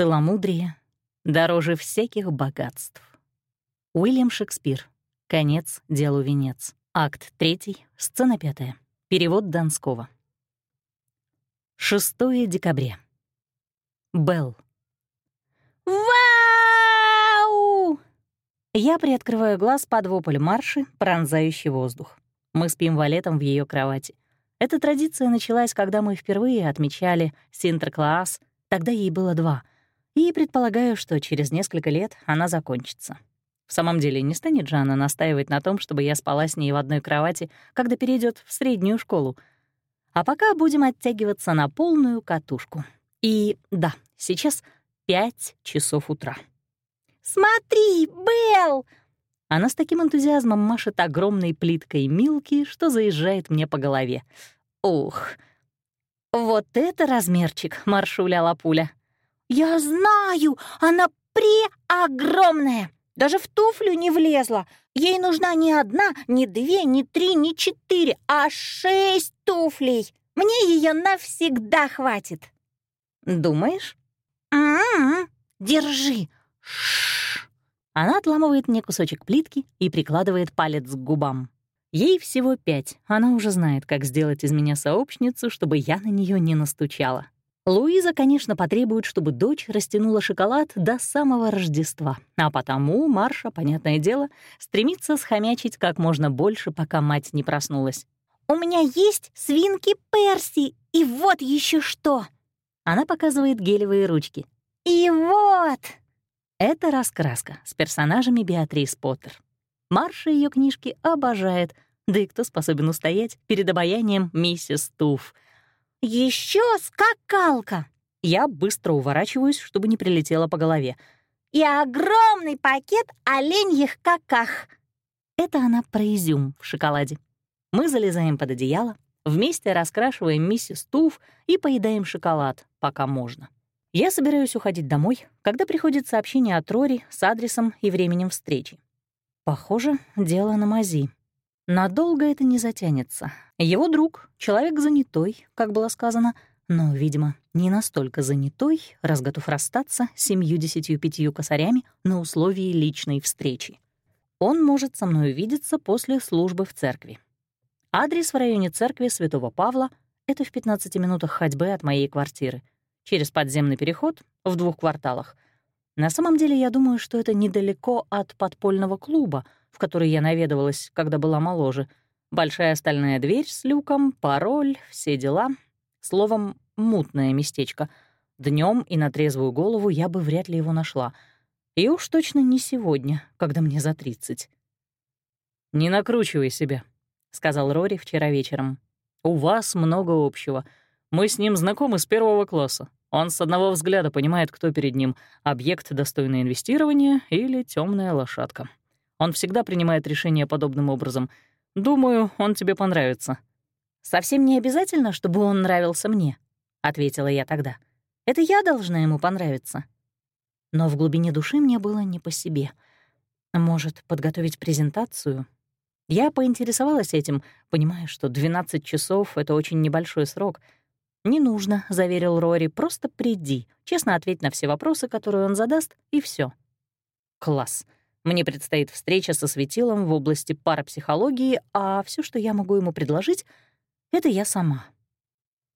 Целомудрие дороже всяких богатств. Уильям Шекспир. Конец делу венец. Акт 3, сцена 5. Перевод Донского. 6 декабря. Белл. Вау! Я приоткрываю глаз под вопль марши, пронзающий воздух. Мы спим валетом в ее кровати. Эта традиция началась, когда мы впервые отмечали Синтеркласс, тогда ей было два, и предполагаю, что через несколько лет она закончится. В самом деле, не станет же она настаивать на том, чтобы я спала с ней в одной кровати, когда перейдет в среднюю школу. А пока будем оттягиваться на полную катушку. И да, сейчас пять часов утра. Смотри, Белл! Она с таким энтузиазмом машет огромной плиткой милки, что заезжает мне по голове. Ух, вот это размерчик, маршуля лапуля. Я знаю, она преогромная. Даже в туфлю не влезла. Ей нужна не одна, не две, не три, не четыре, а шесть туфлей. Мне ее навсегда хватит. Думаешь? М-м-м. Держи. Шш. Она отламывает мне кусочек плитки и прикладывает палец к губам. Ей всего пять, она уже знает, как сделать из меня сообщницу, чтобы я на нее не настучала. Луиза, конечно, потребует, чтобы дочь растянула шоколад до самого Рождества, а потому Марша, понятное дело, стремится схомячить как можно больше, пока мать не проснулась. «У меня есть свинки Перси, и вот еще что!» Она показывает гелевые ручки. «И вот!» Это раскраска с персонажами Беатрис Поттер. Марша ее книжки обожает, да и кто способен устоять перед обаянием миссис Туф. Еще скакалка!» Я быстро уворачиваюсь, чтобы не прилетело по голове. «И огромный пакет оленьих каках!» Это она про изюм в шоколаде. Мы залезаем под одеяло, вместе раскрашиваем миссис Туф и поедаем шоколад, пока можно. Я собираюсь уходить домой, когда приходит сообщение от Рори с адресом и временем встречи. Похоже, дело на мази. Надолго это не затянется. Его друг — человек занятой, как было сказано, но, видимо, не настолько занятой, раз готов расстаться с семью-десятью пятью косарями на условии личной встречи. Он может со мной увидеться после службы в церкви. Адрес в районе церкви Святого Павла — это в 15 минутах ходьбы от моей квартиры — через подземный переход в двух кварталах. На самом деле, я думаю, что это недалеко от подпольного клуба, в который я наведывалась, когда была моложе. Большая стальная дверь с люком, пароль, все дела. Словом, мутное местечко. Днем и на трезвую голову я бы вряд ли его нашла. И уж точно не сегодня, когда мне за 30. «Не накручивай себя», — сказал Рори вчера вечером. «У вас много общего — мы с ним знакомы с первого класса. Он с одного взгляда понимает, кто перед ним — объект, достойный инвестирования или темная лошадка. Он всегда принимает решения подобным образом. Думаю, он тебе понравится». «Совсем не обязательно, чтобы он нравился мне», — ответила я тогда. «Это я должна ему понравиться». Но в глубине души мне было не по себе. Может, подготовить презентацию? Я поинтересовалась этим, понимая, что 12 часов — это очень небольшой срок — «Не нужно», — заверил Рори, — «просто приди, честно ответь на все вопросы, которые он задаст, и все. Класс. Мне предстоит встреча со светилом в области парапсихологии, а все, что я могу ему предложить, — это я сама.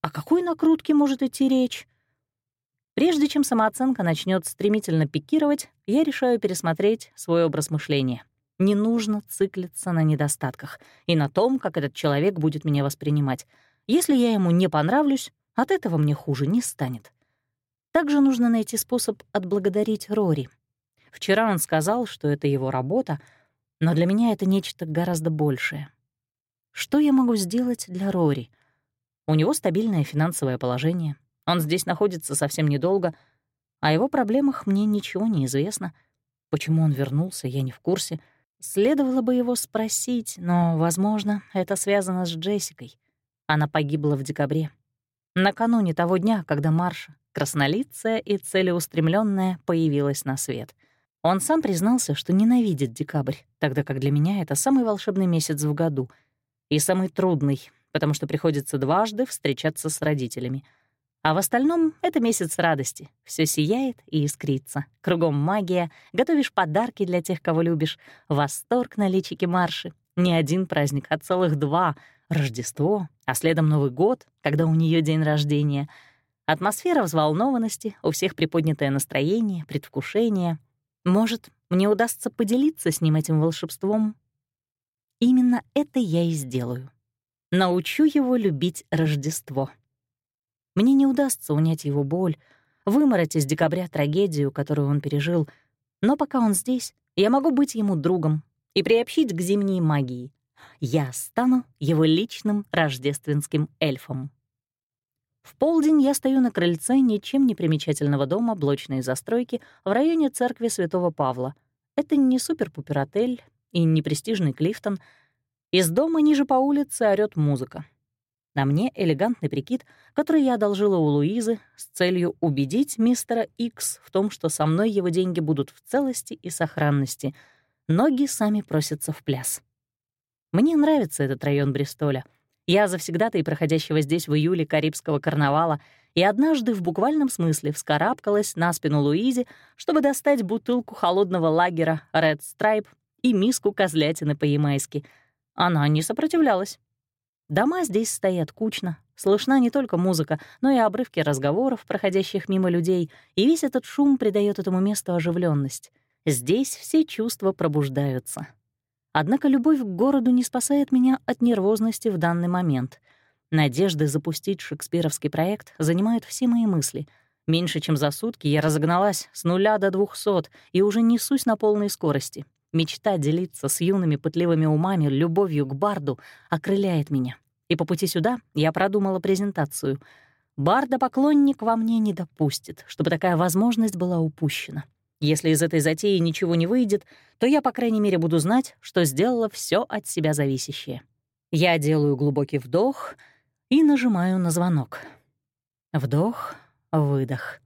О какой накрутке может идти речь? Прежде чем самооценка начнет стремительно пикировать, я решаю пересмотреть свой образ мышления. Не нужно циклиться на недостатках и на том, как этот человек будет меня воспринимать — если я ему не понравлюсь, от этого мне хуже не станет. Также нужно найти способ отблагодарить Рори. Вчера он сказал, что это его работа, но для меня это нечто гораздо большее. Что я могу сделать для Рори? У него стабильное финансовое положение, он здесь находится совсем недолго, о его проблемах мне ничего не известно. Почему он вернулся, я не в курсе. Следовало бы его спросить, но, возможно, это связано с Джессикой. Она погибла в декабре. Накануне того дня, когда Марша, краснолицая и целеустремленная, появилась на свет. Он сам признался, что ненавидит декабрь, тогда как для меня это самый волшебный месяц в году и самый трудный, потому что приходится дважды встречаться с родителями. А в остальном это месяц радости. Все сияет и искрится. Кругом магия, готовишь подарки для тех, кого любишь, восторг на личике марши. Не один праздник, а целых два. Рождество, а следом Новый год, когда у нее день рождения. Атмосфера взволнованности, у всех приподнятое настроение, предвкушение. Может, мне удастся поделиться с ним этим волшебством? Именно это я и сделаю. Научу его любить Рождество. Мне не удастся унять его боль, вымороть из декабря трагедию, которую он пережил, но пока он здесь, я могу быть ему другом и приобщить к зимней магии. Я стану его личным рождественским эльфом. В полдень я стою на крыльце ничем не примечательного дома блочной застройки в районе церкви Святого Павла. Это не супер-пупер-отель и не престижный Клифтон. Из дома ниже по улице орёт музыка. На мне элегантный прикид, который я одолжила у Луизы с целью убедить мистера Икс в том, что со мной его деньги будут в целости и сохранности. Ноги сами просятся в пляс. Мне нравится этот район Бристоля. Я завсегдата и проходящего здесь в июле Карибского карнавала и однажды в буквальном смысле вскарабкалась на спину Луизе, чтобы достать бутылку холодного лагера Red Stripe и миску козлятины по-ямайски. Она не сопротивлялась. Дома здесь стоят кучно, слышна не только музыка, но и обрывки разговоров, проходящих мимо людей, и весь этот шум придает этому месту оживленность. Здесь все чувства пробуждаются. Однако любовь к городу не спасает меня от нервозности в данный момент. Надежды запустить шекспировский проект занимают все мои мысли. Меньше чем за сутки я разогналась с нуля до двухсот и уже несусь на полной скорости. Мечта делиться с юными пытливыми умами любовью к Барду окрыляет меня. И по пути сюда я продумала презентацию. Барда-поклонник во мне не допустит, чтобы такая возможность была упущена. Если из этой затеи ничего не выйдет, то я, по крайней мере, буду знать, что сделала все от себя зависящее. Я делаю глубокий вдох и нажимаю на звонок. Вдох, выдох.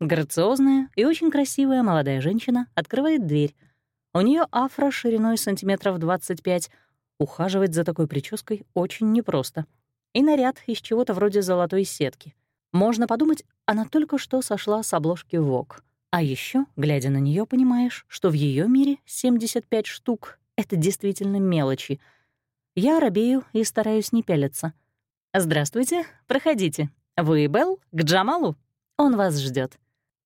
Грациозная и очень красивая молодая женщина открывает дверь, у нее афро шириной сантиметров 25. Ухаживать за такой прической очень непросто. И наряд из чего-то вроде золотой сетки. Можно подумать, она только что сошла с обложки ВОК. А еще, глядя на нее, понимаешь, что в ее мире 75 штук — это действительно мелочи. Я робею и стараюсь не пялиться. «Здравствуйте, проходите. Вы Белл к Джамалу? Он вас ждет.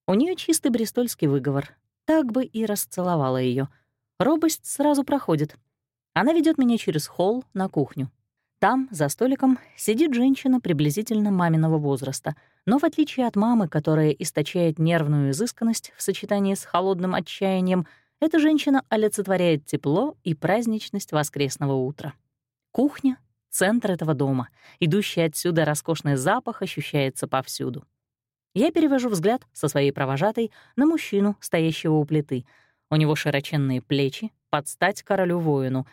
У нее чистый брестольский выговор, так бы и расцеловала ее. Робость сразу проходит. Она ведет меня через холл на кухню. Там, за столиком, сидит женщина приблизительно маминого возраста, но в отличие от мамы, которая источает нервную изысканность в сочетании с холодным отчаянием, эта женщина олицетворяет тепло и праздничность воскресного утра. Кухня — центр этого дома. Идущий отсюда роскошный запах ощущается повсюду. Я перевожу взгляд со своей провожатой на мужчину, стоящего у плиты. У него широченные плечи, под стать королю-воину.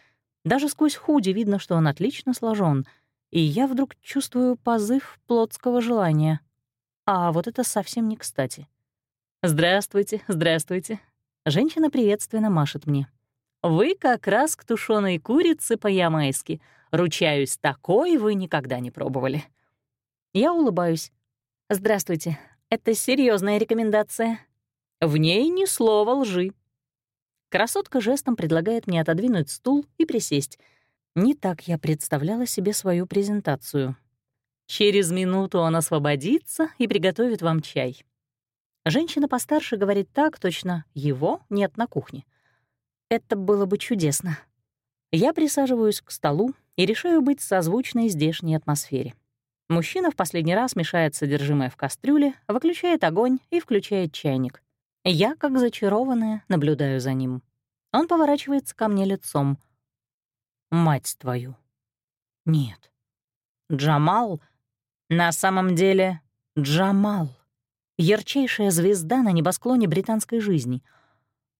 Даже сквозь худи видно, что он отлично сложен, и я вдруг чувствую позыв плотского желания. А вот это совсем не кстати. «Здравствуйте, здравствуйте». Женщина приветственно машет мне. «Вы как раз к тушеной курице по-ямайски. Ручаюсь, такой вы никогда не пробовали». Я улыбаюсь. «Здравствуйте. Это серьезная рекомендация. В ней ни слова лжи». Красотка жестом предлагает мне отодвинуть стул и присесть. Не так я представляла себе свою презентацию. Через минуту он освободится и приготовит вам чай. Женщина постарше говорит так точно, его нет на кухне. Это было бы чудесно. Я присаживаюсь к столу и решаю быть созвучной здешней атмосфере. Мужчина в последний раз мешает содержимое в кастрюле, выключает огонь и включает чайник. Я, как зачарованная, наблюдаю за ним. Он поворачивается ко мне лицом. «Мать твою!» «Нет. Джамал? На самом деле Джамал. Ярчайшая звезда на небосклоне британской жизни.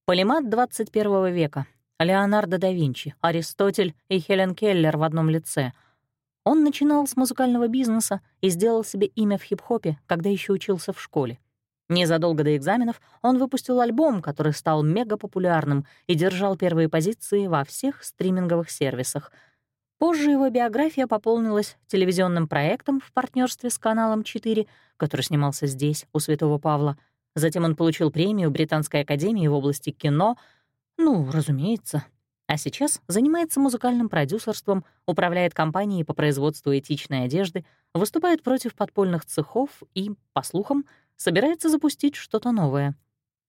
Полимат 21 века. Леонардо да Винчи, Аристотель и Хелен Келлер в одном лице — он начинал с музыкального бизнеса и сделал себе имя в хип-хопе, когда еще учился в школе. Незадолго до экзаменов он выпустил альбом, который стал мега популярным и держал первые позиции во всех стриминговых сервисах. Позже его биография пополнилась телевизионным проектом в партнерстве с каналом 4, который снимался здесь, у Святого Павла. Затем он получил премию Британской академии в области кино. Ну, разумеется. А сейчас занимается музыкальным продюсерством, управляет компанией по производству этичной одежды, выступает против подпольных цехов и, по слухам, собирается запустить что-то новое.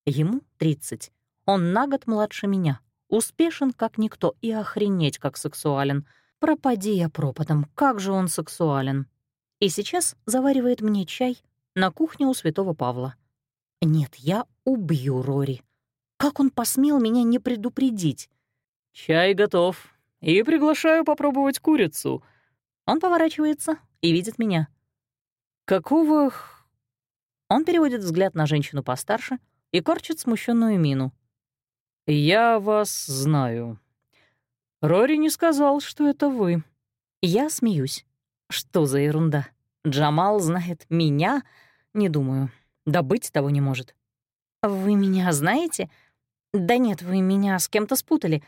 Ему 30. Он на год младше меня, успешен как никто и охренеть как сексуален — Пропади я пропадом, как же он сексуален. И сейчас заваривает мне чай на кухне у святого Павла. Нет, я убью Рори. Как он посмел меня не предупредить? «Чай готов. И приглашаю попробовать курицу». Он поворачивается и видит меня. «Какого...» Он переводит взгляд на женщину постарше и корчит смущенную мину. «Я вас знаю. Рори не сказал, что это вы. Я смеюсь. Что за ерунда? Джамал знает меня? Не думаю. Да быть того не может. Вы меня знаете? Да нет, вы меня с кем-то спутали.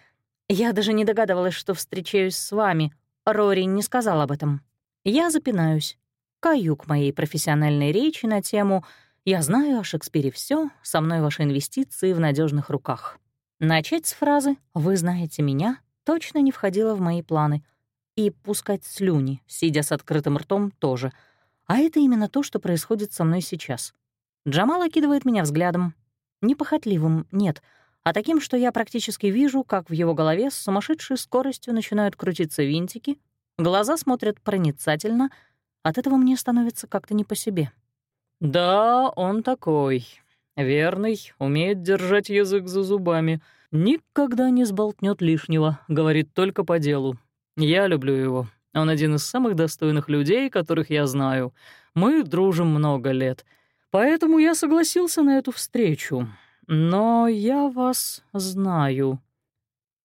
Я даже не догадывалась, что встречаюсь с вами. Рори не сказал об этом. Я запинаюсь. Каюк моей профессиональной речи на тему «Я знаю о Шекспире все, со мной ваши инвестиции в надежных руках». Начать с фразы «Вы знаете меня» точно не входило в мои планы. И пускать слюни, сидя с открытым ртом, тоже. А это именно то, что происходит со мной сейчас. Джамал окидывает меня взглядом. Не похотливым, нет, а таким, что я практически вижу, как в его голове с сумасшедшей скоростью начинают крутиться винтики, глаза смотрят проницательно, от этого мне становится как-то не по себе. «Да, он такой. Верный, умеет держать язык за зубами», «Никогда не сболтнет лишнего, говорит только по делу. Я люблю его. Он один из самых достойных людей, которых я знаю. Мы дружим много лет. Поэтому я согласился на эту встречу. Но я вас знаю».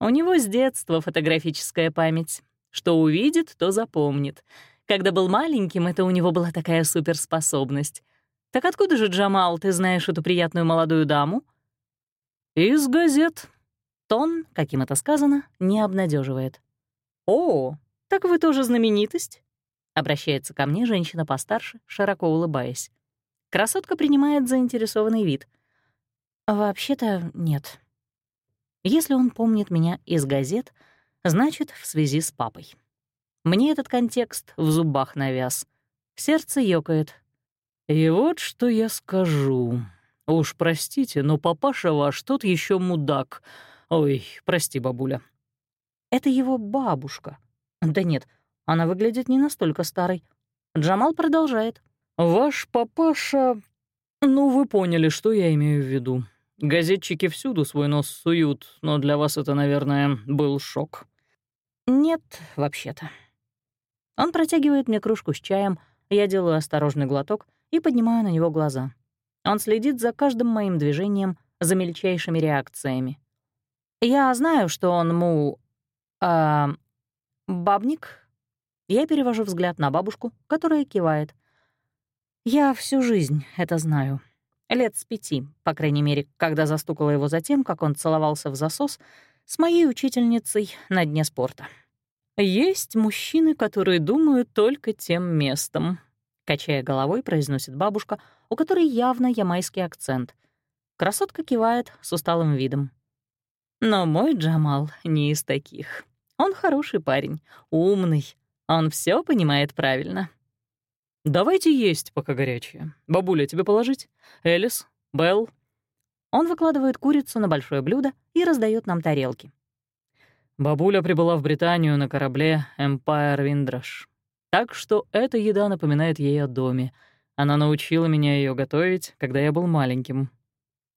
У него с детства фотографическая память. Что увидит, то запомнит. Когда был маленьким, это у него была такая суперспособность. Так откуда же, Джамал, ты знаешь эту приятную молодую даму? Из газет, Тон, каким это сказано, не обнадеживает. «О, так вы тоже знаменитость?» — обращается ко мне женщина постарше, широко улыбаясь. Красотка принимает заинтересованный вид. «Вообще-то нет. Если он помнит меня из газет, значит, в связи с папой. Мне этот контекст в зубах навяз. Сердце ёкает. И вот что я скажу. Уж простите, но папаша ваш тот еще мудак — Ой, прости, бабуля. Это его бабушка. Да нет, она выглядит не настолько старой. Джамал продолжает. Ваш папаша... Ну, вы поняли, что я имею в виду. Газетчики всюду свой нос суют, но для вас это, наверное, был шок. Нет, вообще-то. Он протягивает мне кружку с чаем, я делаю осторожный глоток и поднимаю на него глаза. Он следит за каждым моим движением, за мельчайшими реакциями. Я знаю, что он му... Э, бабник. Я перевожу взгляд на бабушку, которая кивает. Я всю жизнь это знаю. Лет с пяти, по крайней мере, когда застукала его за тем, как он целовался в засос с моей учительницей на дне спорта. «Есть мужчины, которые думают только тем местом», — качая головой, произносит бабушка, у которой явно ямайский акцент. Красотка кивает с усталым видом. Но мой Джамал не из таких. Он хороший парень, умный, он все понимает правильно. «Давайте есть, пока горячее. Бабуля, тебе положить? Элис? Белл?» Он выкладывает курицу на большое блюдо и раздает нам тарелки. Бабуля прибыла в Британию на корабле Empire Windrush. Так что эта еда напоминает ей о доме. Она научила меня ее готовить, когда я был маленьким.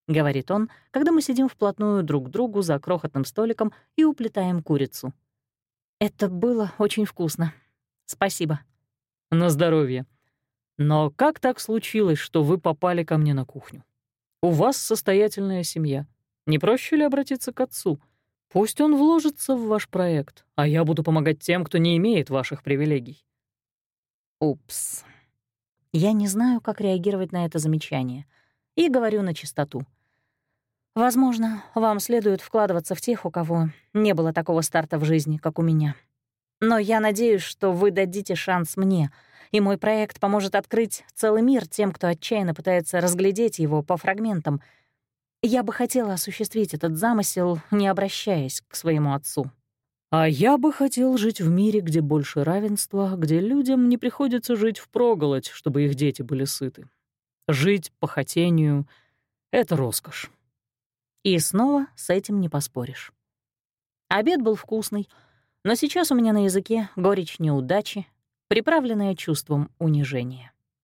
— говорит он, когда мы сидим вплотную друг к другу за крохотным столиком и уплетаем курицу. «Это было очень вкусно. Спасибо». «На здоровье. Но как так случилось, что вы попали ко мне на кухню? У вас состоятельная семья. Не проще ли обратиться к отцу? Пусть он вложится в ваш проект, а я буду помогать тем, кто не имеет ваших привилегий». Упс. Я не знаю, как реагировать на это замечание — и говорю на чистоту. Возможно, вам следует вкладываться в тех, у кого не было такого старта в жизни, как у меня. Но я надеюсь, что вы дадите шанс мне, и мой проект поможет открыть целый мир тем, кто отчаянно пытается разглядеть его по фрагментам. Я бы хотела осуществить этот замысел, не обращаясь к своему отцу. А я бы хотел жить в мире, где больше равенства, где людям не приходится жить впроголодь, чтобы их дети были сыты. Жить по хотению — это роскошь. И снова с этим не поспоришь. Обед был вкусный, но сейчас у меня на языке горечь неудачи, приправленная чувством унижения.